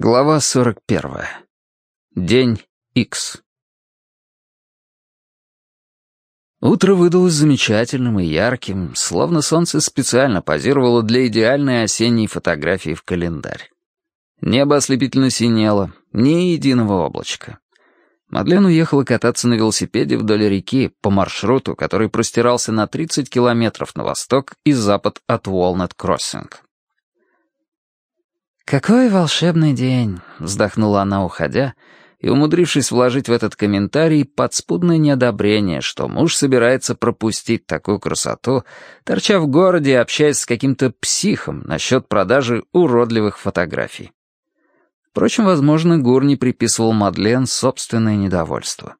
Глава 41. День X. Утро выдалось замечательным и ярким, словно солнце специально позировало для идеальной осенней фотографии в календарь. Небо ослепительно синело, ни единого облачка. Мадлен уехала кататься на велосипеде вдоль реки по маршруту, который простирался на 30 километров на восток и запад от Уолнет-Кроссинг. «Какой волшебный день!» — вздохнула она, уходя, и, умудрившись вложить в этот комментарий подспудное неодобрение, что муж собирается пропустить такую красоту, торча в городе и общаясь с каким-то психом насчет продажи уродливых фотографий. Впрочем, возможно, Гурни приписывал Мадлен собственное недовольство.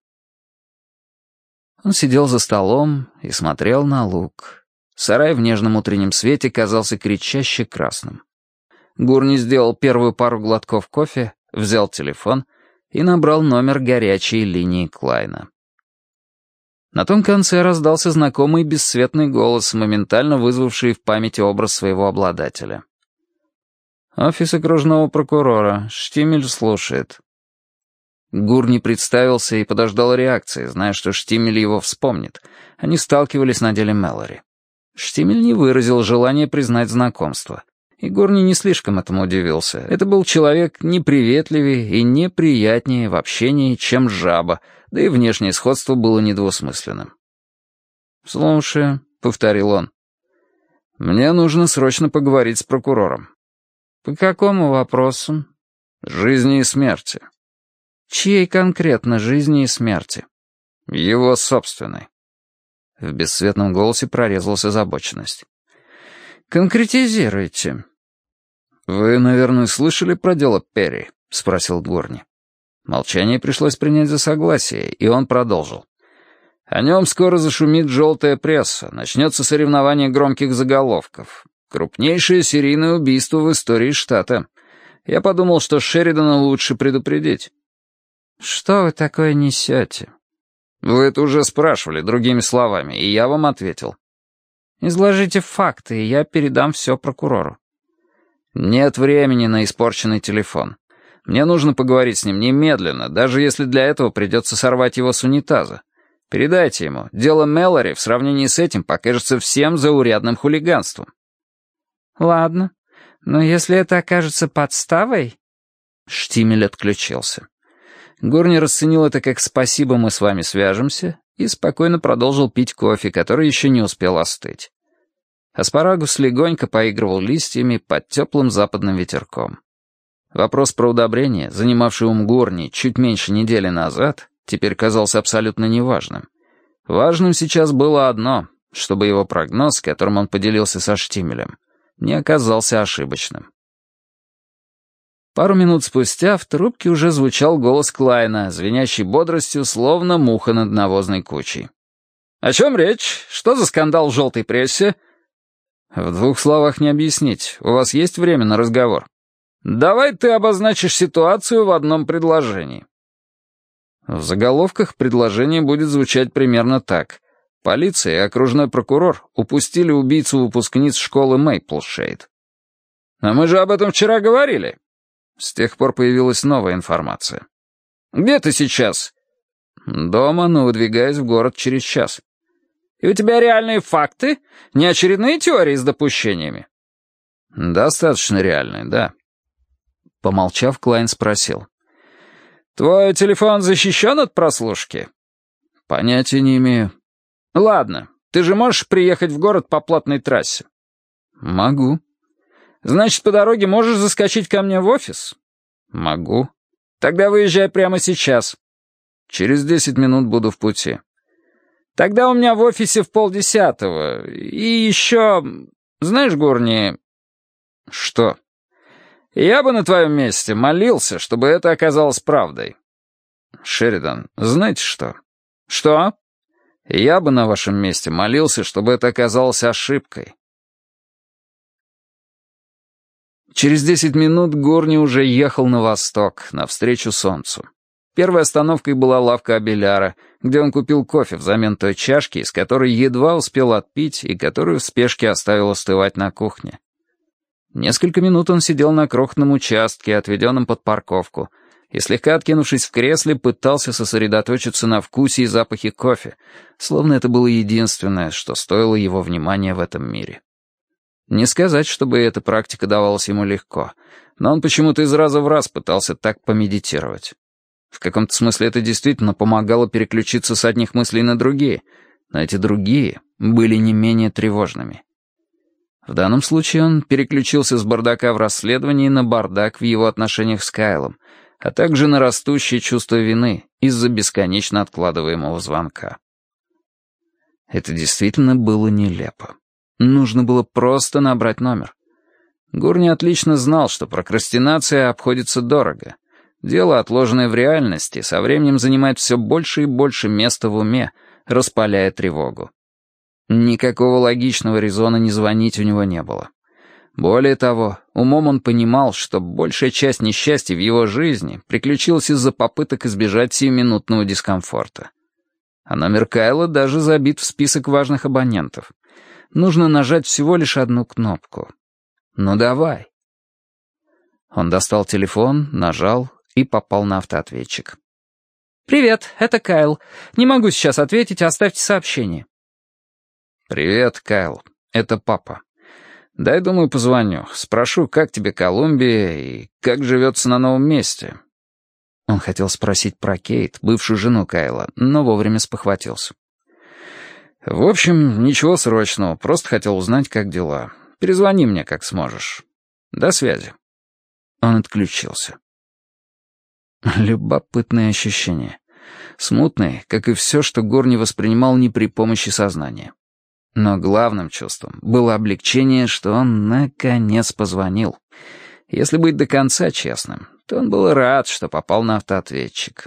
Он сидел за столом и смотрел на луг. Сарай в нежном утреннем свете казался кричаще красным. Гурни сделал первую пару глотков кофе, взял телефон и набрал номер горячей линии Клайна. На том конце раздался знакомый бесцветный голос, моментально вызвавший в памяти образ своего обладателя. «Офис окружного прокурора. Штимель слушает». Гурни представился и подождал реакции, зная, что Штимель его вспомнит. Они сталкивались на деле Мэлори. Штимель не выразил желания признать знакомство. И Горни не слишком этому удивился. Это был человек неприветливее и неприятнее в общении, чем жаба, да и внешнее сходство было недвусмысленным. «Слушай», — повторил он, — «мне нужно срочно поговорить с прокурором». «По какому вопросу?» «Жизни и смерти». «Чьей конкретно жизни и смерти?» «Его собственной». В бесцветном голосе прорезалась озабоченность. «Конкретизируйте». «Вы, наверное, слышали про дело Перри?» — спросил Дворни. Молчание пришлось принять за согласие, и он продолжил. «О нем скоро зашумит желтая пресса, начнется соревнование громких заголовков. Крупнейшее серийное убийство в истории штата. Я подумал, что Шеридана лучше предупредить». «Что вы такое несете?» «Вы это уже спрашивали другими словами, и я вам ответил. Изложите факты, и я передам все прокурору. Нет времени на испорченный телефон. Мне нужно поговорить с ним немедленно, даже если для этого придется сорвать его с унитаза. Передайте ему, дело Мэлори в сравнении с этим покажется всем заурядным хулиганством. Ладно, но если это окажется подставой... Штимель отключился. Горни расценил это как «спасибо, мы с вами свяжемся» и спокойно продолжил пить кофе, который еще не успел остыть. Аспарагус легонько поигрывал листьями под теплым западным ветерком. Вопрос про удобрение, занимавший ум Горни чуть меньше недели назад, теперь казался абсолютно неважным. Важным сейчас было одно, чтобы его прогноз, которым он поделился со Штимелем, не оказался ошибочным. Пару минут спустя в трубке уже звучал голос Клайна, звенящий бодростью, словно муха над навозной кучей. «О чем речь? Что за скандал в желтой прессе?» «В двух словах не объяснить. У вас есть время на разговор?» «Давай ты обозначишь ситуацию в одном предложении». В заголовках предложение будет звучать примерно так. Полиция и окружной прокурор упустили убийцу выпускниц школы Мейплшейд. «А мы же об этом вчера говорили», с тех пор появилась новая информация. «Где ты сейчас?» «Дома, но выдвигаюсь в город через час». «И у тебя реальные факты? Не очередные теории с допущениями?» «Достаточно реальные, да». Помолчав, Клайн спросил. «Твой телефон защищен от прослушки?» «Понятия не имею». «Ладно, ты же можешь приехать в город по платной трассе?» «Могу». Значит, по дороге можешь заскочить ко мне в офис? Могу. Тогда выезжай прямо сейчас. Через десять минут буду в пути. Тогда у меня в офисе в полдесятого. И еще... Знаешь, Гурни... Что? Я бы на твоем месте молился, чтобы это оказалось правдой. Шеридан, знаете что? Что? Я бы на вашем месте молился, чтобы это оказалось ошибкой. Через десять минут Горни уже ехал на восток, навстречу солнцу. Первой остановкой была лавка Абеляра, где он купил кофе взамен той чашки, из которой едва успел отпить и которую в спешке оставил остывать на кухне. Несколько минут он сидел на крохотном участке, отведенном под парковку, и, слегка откинувшись в кресле, пытался сосредоточиться на вкусе и запахе кофе, словно это было единственное, что стоило его внимания в этом мире. Не сказать, чтобы эта практика давалась ему легко, но он почему-то из раза в раз пытался так помедитировать. В каком-то смысле это действительно помогало переключиться с одних мыслей на другие, но эти другие были не менее тревожными. В данном случае он переключился с бардака в расследовании на бардак в его отношениях с Кайлом, а также на растущее чувство вины из-за бесконечно откладываемого звонка. Это действительно было нелепо. Нужно было просто набрать номер. Гурни отлично знал, что прокрастинация обходится дорого. Дело, отложенное в реальности, со временем занимает все больше и больше места в уме, распаляя тревогу. Никакого логичного резона не звонить у него не было. Более того, умом он понимал, что большая часть несчастья в его жизни приключилась из-за попыток избежать сиюминутного дискомфорта. А номер Кайла даже забит в список важных абонентов. Нужно нажать всего лишь одну кнопку. «Ну давай». Он достал телефон, нажал и попал на автоответчик. «Привет, это Кайл. Не могу сейчас ответить, оставьте сообщение». «Привет, Кайл. Это папа. Дай, думаю, позвоню. Спрошу, как тебе Колумбия и как живется на новом месте». Он хотел спросить про Кейт, бывшую жену Кайла, но вовремя спохватился. «В общем, ничего срочного, просто хотел узнать, как дела. Перезвони мне, как сможешь. До связи». Он отключился. Любопытное ощущение. Смутное, как и все, что Гор не воспринимал ни при помощи сознания. Но главным чувством было облегчение, что он наконец позвонил. Если быть до конца честным, то он был рад, что попал на автоответчик.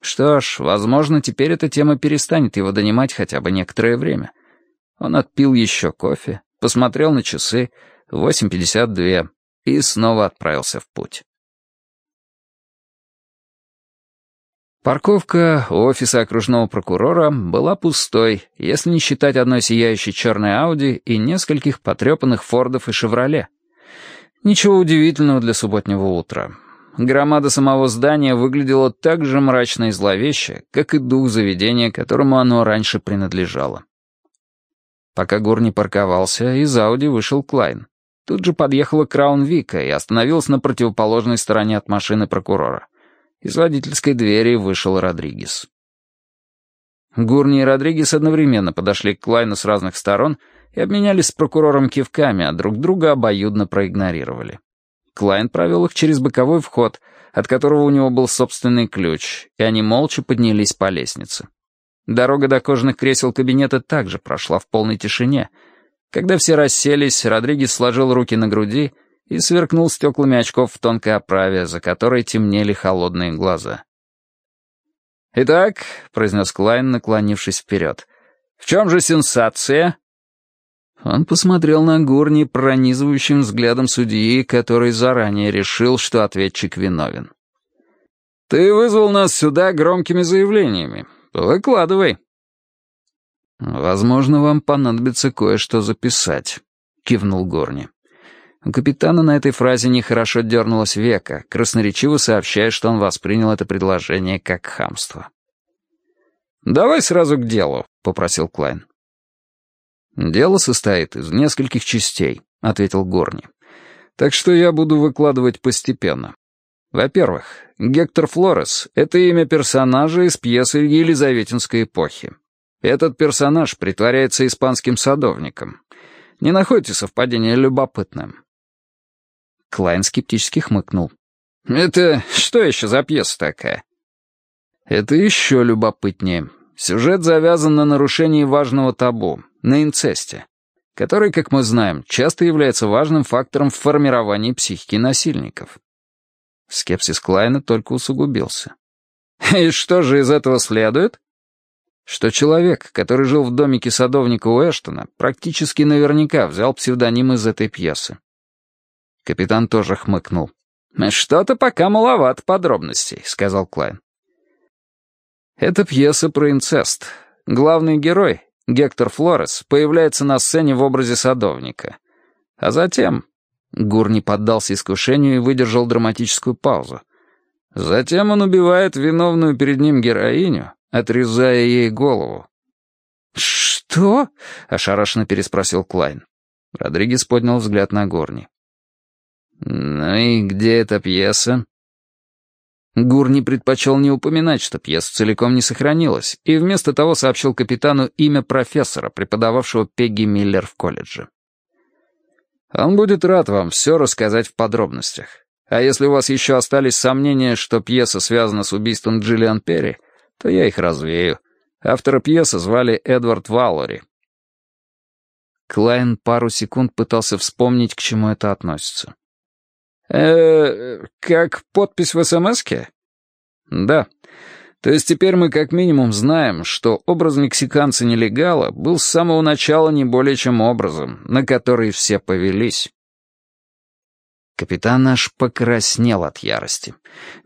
Что ж, возможно, теперь эта тема перестанет его донимать хотя бы некоторое время. Он отпил еще кофе, посмотрел на часы, 8.52, и снова отправился в путь. Парковка офиса окружного прокурора была пустой, если не считать одной сияющей черной Ауди и нескольких потрепанных Фордов и Шевроле. Ничего удивительного для субботнего утра. Громада самого здания выглядела так же мрачно и зловеще, как и дух заведения, которому оно раньше принадлежало. Пока Гурни парковался, из Ауди вышел Клайн. Тут же подъехала Краун Вика и остановилась на противоположной стороне от машины прокурора. Из водительской двери вышел Родригес. Гурни и Родригес одновременно подошли к Клайну с разных сторон и обменялись с прокурором кивками, а друг друга обоюдно проигнорировали. Клайн провел их через боковой вход, от которого у него был собственный ключ, и они молча поднялись по лестнице. Дорога до кожаных кресел кабинета также прошла в полной тишине. Когда все расселись, Родригес сложил руки на груди и сверкнул стеклами очков в тонкой оправе, за которой темнели холодные глаза. «Итак», — произнес Клайн, наклонившись вперед, — «в чем же сенсация?» Он посмотрел на Гурни пронизывающим взглядом судьи, который заранее решил, что ответчик виновен. «Ты вызвал нас сюда громкими заявлениями. Выкладывай». «Возможно, вам понадобится кое-что записать», — кивнул Горни. У капитана на этой фразе нехорошо дернулось века, красноречиво сообщая, что он воспринял это предложение как хамство. «Давай сразу к делу», — попросил Клайн. «Дело состоит из нескольких частей», — ответил Горни. «Так что я буду выкладывать постепенно. Во-первых, Гектор Флорес — это имя персонажа из пьесы Елизаветинской эпохи. Этот персонаж притворяется испанским садовником. Не находите совпадения любопытным?» Клайн скептически хмыкнул. «Это что еще за пьеса такая?» «Это еще любопытнее. Сюжет завязан на нарушении важного табу, на инцесте, который, как мы знаем, часто является важным фактором в формировании психики насильников». Скепсис Клайна только усугубился. «И что же из этого следует?» что человек, который жил в домике садовника у Эштона, практически наверняка взял псевдоним из этой пьесы. Капитан тоже хмыкнул. «Что-то пока маловато подробностей», — сказал Клайн. «Это пьеса про инцест. Главный герой, Гектор Флорес, появляется на сцене в образе садовника. А затем Гурни поддался искушению и выдержал драматическую паузу. Затем он убивает виновную перед ним героиню, отрезая ей голову. «Что?» — ошарашенно переспросил Клайн. Родригес поднял взгляд на Горни. «Ну и где эта пьеса?» Гурни предпочел не упоминать, что пьеса целиком не сохранилась, и вместо того сообщил капитану имя профессора, преподававшего Пегги Миллер в колледже. «Он будет рад вам все рассказать в подробностях. А если у вас еще остались сомнения, что пьеса связана с убийством Джиллиан Перри, то я их развею. Автора пьесы звали Эдвард Валлори. Клайн пару секунд пытался вспомнить, к чему это относится. Э как подпись в СМСке?» «Да. То есть теперь мы как минимум знаем, что образ мексиканца-нелегала был с самого начала не более чем образом, на который все повелись». Капитан аж покраснел от ярости.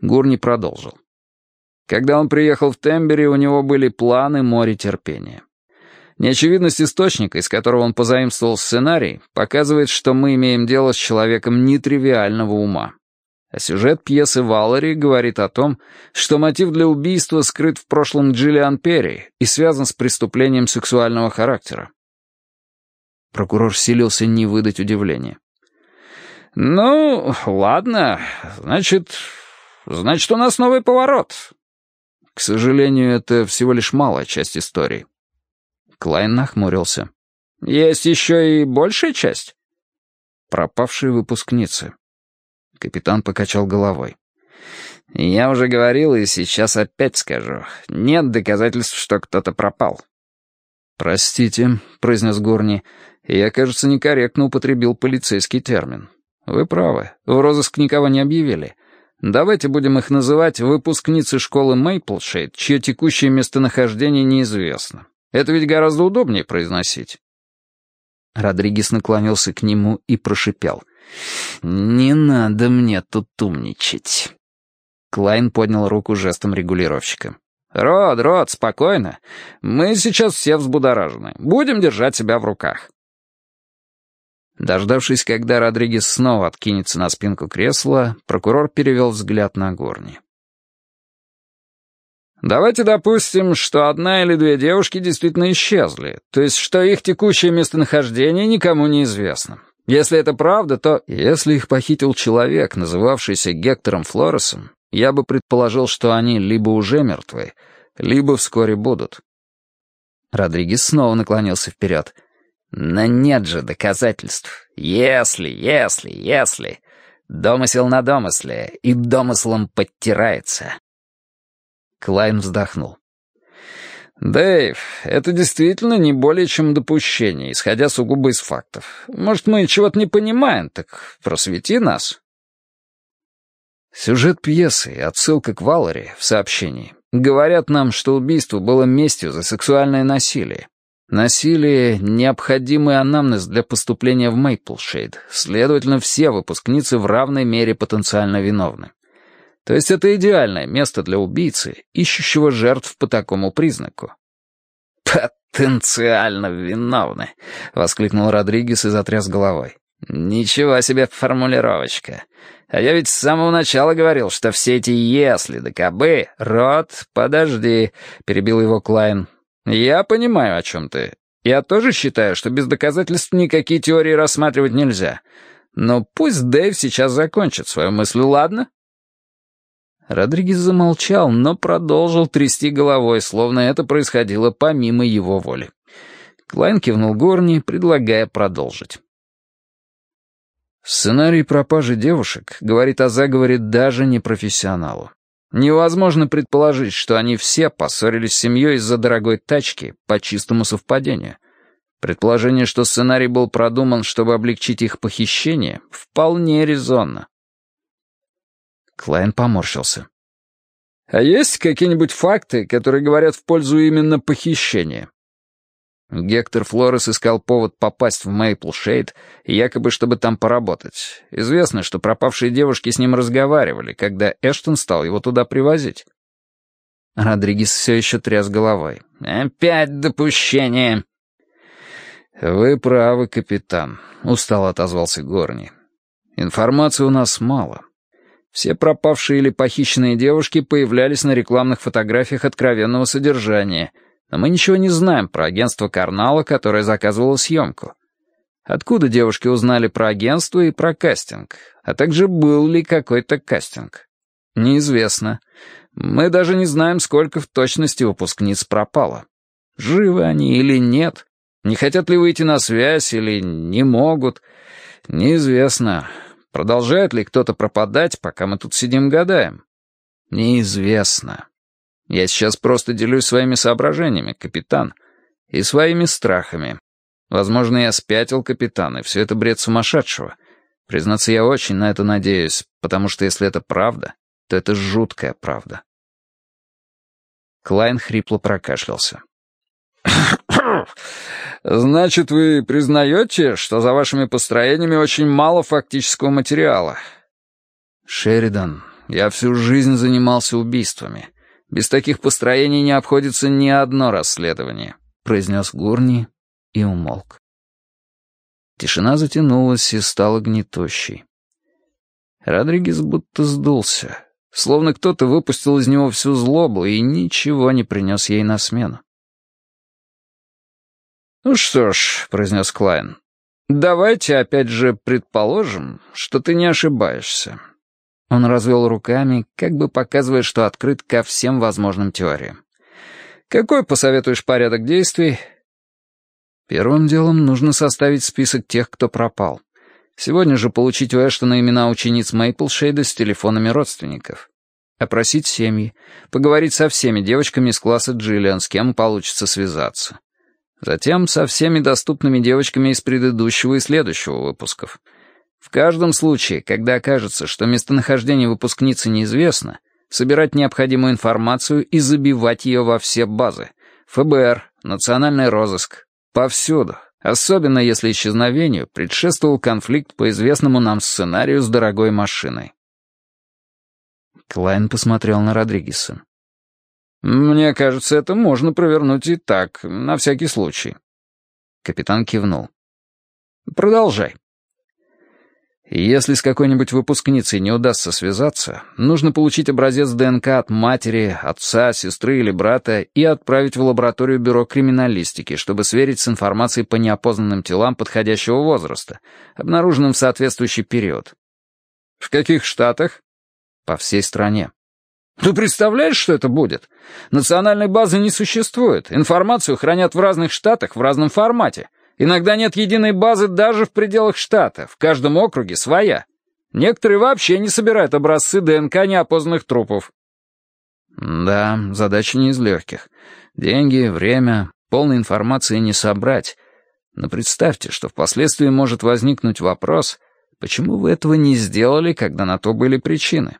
Гурни продолжил. Когда он приехал в Тембери, у него были планы море терпения. Неочевидность источника, из которого он позаимствовал сценарий, показывает, что мы имеем дело с человеком нетривиального ума. А сюжет пьесы Валери говорит о том, что мотив для убийства скрыт в прошлом Джиллиан Перри и связан с преступлением сексуального характера. Прокурор силился не выдать удивления. «Ну, ладно, значит, значит, у нас новый поворот. К сожалению, это всего лишь малая часть истории. Клайн нахмурился. Есть еще и большая часть? Пропавшие выпускницы. Капитан покачал головой. «Я уже говорил и сейчас опять скажу. Нет доказательств, что кто-то пропал». «Простите», — произнес Горни, — «я, кажется, некорректно употребил полицейский термин. Вы правы, в розыск никого не объявили. Давайте будем их называть выпускницы школы Мейплшейд, чье текущее местонахождение неизвестно. Это ведь гораздо удобнее произносить». Родригес наклонился к нему и прошипел. «Не надо мне тут умничать». Клайн поднял руку жестом регулировщика. «Род, Род, спокойно. Мы сейчас все взбудоражены. Будем держать себя в руках». Дождавшись, когда Родригес снова откинется на спинку кресла, прокурор перевел взгляд на Горни. «Давайте допустим, что одна или две девушки действительно исчезли, то есть что их текущее местонахождение никому не известно. Если это правда, то... Если их похитил человек, называвшийся Гектором Флоресом, я бы предположил, что они либо уже мертвы, либо вскоре будут». Родригес снова наклонился вперед — но нет же доказательств. Если, если, если. Домысел на домысле, и домыслом подтирается. Клайн вздохнул. «Дэйв, это действительно не более чем допущение, исходя сугубо из фактов. Может, мы чего-то не понимаем, так просвети нас». Сюжет пьесы и отсылка к Валере в сообщении говорят нам, что убийство было местью за сексуальное насилие. Насилие — необходимый анамнез для поступления в Мейплшейд, следовательно, все выпускницы в равной мере потенциально виновны. То есть это идеальное место для убийцы, ищущего жертв по такому признаку. «Потенциально виновны», — воскликнул Родригес и затряс головой. «Ничего себе формулировочка. А я ведь с самого начала говорил, что все эти «если» да «кабы» — «рот, подожди», — перебил его Клайн. «Я понимаю, о чем ты. Я тоже считаю, что без доказательств никакие теории рассматривать нельзя. Но пусть Дэйв сейчас закончит свою мысль, ладно?» Родригес замолчал, но продолжил трясти головой, словно это происходило помимо его воли. Клайн кивнул Горни, предлагая продолжить. Сценарий пропажи девушек говорит о заговоре даже не профессионалу. Невозможно предположить, что они все поссорились с семьей из-за дорогой тачки по чистому совпадению. Предположение, что сценарий был продуман, чтобы облегчить их похищение, вполне резонно. Клайн поморщился. «А есть какие-нибудь факты, которые говорят в пользу именно похищения?» Гектор Флорес искал повод попасть в Мейплшейд, якобы чтобы там поработать. Известно, что пропавшие девушки с ним разговаривали, когда Эштон стал его туда привозить. Родригес все еще тряс головой. «Опять допущение!» «Вы правы, капитан», — устало отозвался Горни. Информации у нас мало. Все пропавшие или похищенные девушки появлялись на рекламных фотографиях откровенного содержания, но мы ничего не знаем про агентство Карнала, которое заказывало съемку. Откуда девушки узнали про агентство и про кастинг, а также был ли какой-то кастинг? Неизвестно. Мы даже не знаем, сколько в точности выпускниц пропало. Живы они или нет? Не хотят ли выйти на связь или не могут? Неизвестно. Продолжает ли кто-то пропадать, пока мы тут сидим гадаем? Неизвестно. Я сейчас просто делюсь своими соображениями, капитан, и своими страхами. Возможно, я спятил, капитан, и все это бред сумасшедшего. Признаться, я очень на это надеюсь, потому что если это правда, то это жуткая правда. Клайн хрипло прокашлялся. «Значит, вы признаете, что за вашими построениями очень мало фактического материала?» «Шеридан, я всю жизнь занимался убийствами. Без таких построений не обходится ни одно расследование», — произнес Гурни и умолк. Тишина затянулась и стала гнетущей. Родригес будто сдулся, словно кто-то выпустил из него всю злобу и ничего не принес ей на смену. «Ну что ж», — произнес Клайн, — «давайте опять же предположим, что ты не ошибаешься». Он развел руками, как бы показывая, что открыт ко всем возможным теориям. «Какой посоветуешь порядок действий?» «Первым делом нужно составить список тех, кто пропал. Сегодня же получить у Эштона имена учениц Мейплшейда с телефонами родственников. Опросить семьи, поговорить со всеми девочками из класса Джиллиан, с кем получится связаться. Затем со всеми доступными девочками из предыдущего и следующего выпусков. В каждом случае, когда окажется, что местонахождение выпускницы неизвестно, собирать необходимую информацию и забивать ее во все базы. ФБР, национальный розыск. Повсюду. Особенно если исчезновению предшествовал конфликт по известному нам сценарию с дорогой машиной. Клайн посмотрел на Родригеса. «Мне кажется, это можно провернуть и так, на всякий случай». Капитан кивнул. «Продолжай». Если с какой-нибудь выпускницей не удастся связаться, нужно получить образец ДНК от матери, отца, сестры или брата и отправить в лабораторию бюро криминалистики, чтобы сверить с информацией по неопознанным телам подходящего возраста, обнаруженным в соответствующий период. В каких штатах? По всей стране. Ты представляешь, что это будет? Национальной базы не существует. Информацию хранят в разных штатах в разном формате. Иногда нет единой базы даже в пределах штата. В каждом округе своя. Некоторые вообще не собирают образцы ДНК неопознанных трупов. Да, задача не из легких. Деньги, время, полной информации не собрать. Но представьте, что впоследствии может возникнуть вопрос, почему вы этого не сделали, когда на то были причины.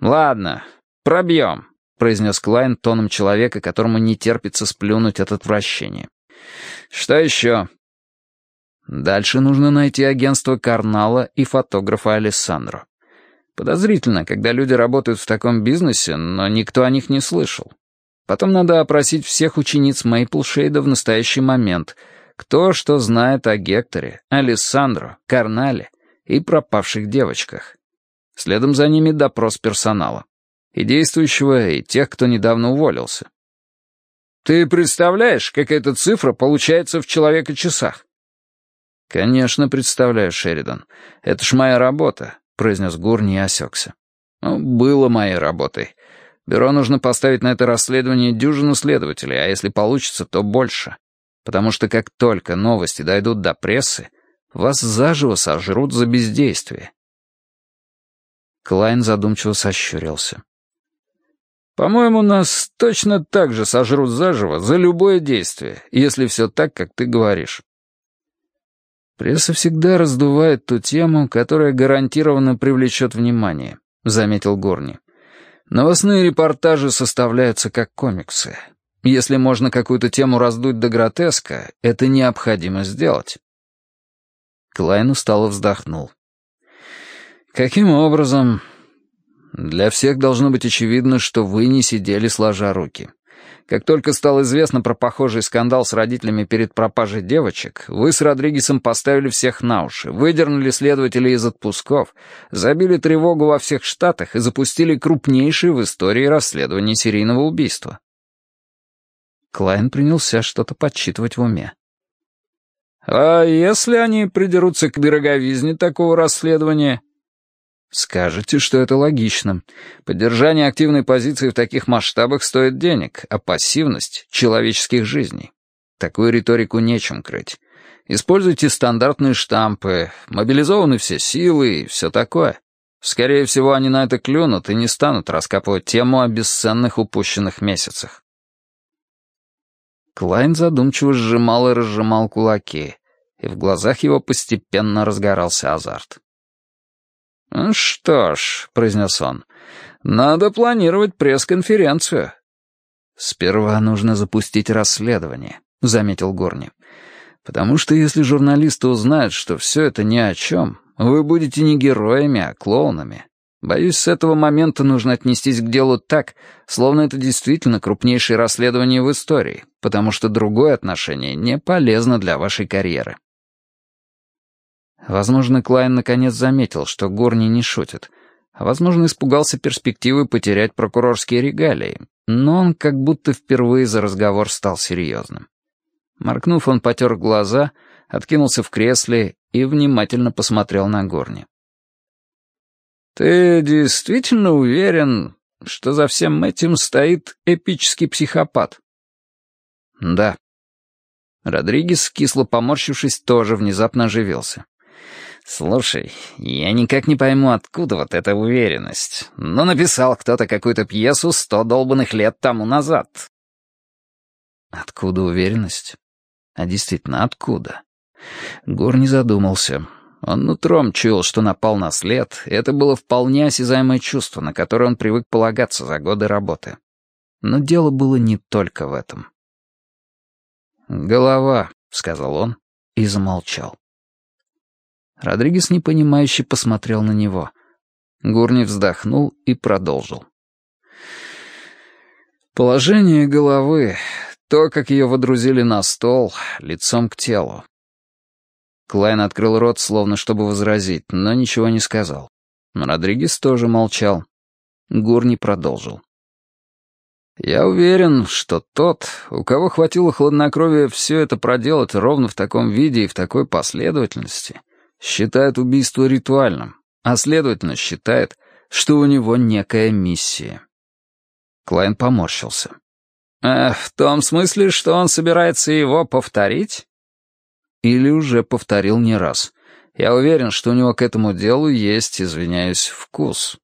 «Ладно, пробьем», — произнес Клайн тоном человека, которому не терпится сплюнуть от отвращения. «Что еще?» Дальше нужно найти агентство Карнала и фотографа Алессандро. Подозрительно, когда люди работают в таком бизнесе, но никто о них не слышал. Потом надо опросить всех учениц Мейплшейда в настоящий момент, кто что знает о Гекторе, Алессандро, Карнале и пропавших девочках. Следом за ними допрос персонала. И действующего, и тех, кто недавно уволился. Ты представляешь, как эта цифра получается в человека-часах? «Конечно, представляю, Шеридан. Это ж моя работа», — произнес Гурни и осекся. «Ну, было моей работой. Бюро нужно поставить на это расследование дюжину следователей, а если получится, то больше. Потому что как только новости дойдут до прессы, вас заживо сожрут за бездействие. Клайн задумчиво сощурился. «По-моему, нас точно так же сожрут заживо за любое действие, если все так, как ты говоришь». «Пресса всегда раздувает ту тему, которая гарантированно привлечет внимание», — заметил Горни. «Новостные репортажи составляются как комиксы. Если можно какую-то тему раздуть до гротеска, это необходимо сделать». Клайн устало вздохнул. «Каким образом?» «Для всех должно быть очевидно, что вы не сидели сложа руки. Как только стало известно про похожий скандал с родителями перед пропажей девочек, вы с Родригесом поставили всех на уши, выдернули следователей из отпусков, забили тревогу во всех штатах и запустили крупнейшее в истории расследование серийного убийства. Клайн принялся что-то подсчитывать в уме. «А если они придерутся к дороговизне такого расследования?» Скажете, что это логично. Поддержание активной позиции в таких масштабах стоит денег, а пассивность — человеческих жизней. Такую риторику нечем крыть. Используйте стандартные штампы, мобилизованы все силы и все такое. Скорее всего, они на это клюнут и не станут раскапывать тему о бесценных упущенных месяцах. Клайн задумчиво сжимал и разжимал кулаки, и в глазах его постепенно разгорался азарт. «Ну «Что ж», — произнес он, — «надо планировать пресс-конференцию». «Сперва нужно запустить расследование», — заметил Горни. «Потому что если журналисты узнают, что все это ни о чем, вы будете не героями, а клоунами. Боюсь, с этого момента нужно отнестись к делу так, словно это действительно крупнейшее расследование в истории, потому что другое отношение не полезно для вашей карьеры». Возможно, Клайн наконец заметил, что Горни не шутит, возможно, испугался перспективы потерять прокурорские регалии, но он как будто впервые за разговор стал серьезным. Моркнув, он потер глаза, откинулся в кресле и внимательно посмотрел на Горни. «Ты действительно уверен, что за всем этим стоит эпический психопат?» «Да». Родригес, кисло поморщившись, тоже внезапно оживился. «Слушай, я никак не пойму, откуда вот эта уверенность. Но написал кто-то какую-то пьесу сто долбанных лет тому назад». «Откуда уверенность? А действительно, откуда?» Гор не задумался. Он нутром чуял, что напал на след, и это было вполне осязаемое чувство, на которое он привык полагаться за годы работы. Но дело было не только в этом. «Голова», — сказал он и замолчал. Родригес непонимающе посмотрел на него. Гурни вздохнул и продолжил. Положение головы, то, как ее водрузили на стол, лицом к телу. Клайн открыл рот, словно чтобы возразить, но ничего не сказал. Родригес тоже молчал. Гурни продолжил. «Я уверен, что тот, у кого хватило хладнокровия все это проделать ровно в таком виде и в такой последовательности, считает убийство ритуальным, а следовательно считает, что у него некая миссия. Клайн поморщился. «Э, «В том смысле, что он собирается его повторить?» «Или уже повторил не раз. Я уверен, что у него к этому делу есть, извиняюсь, вкус».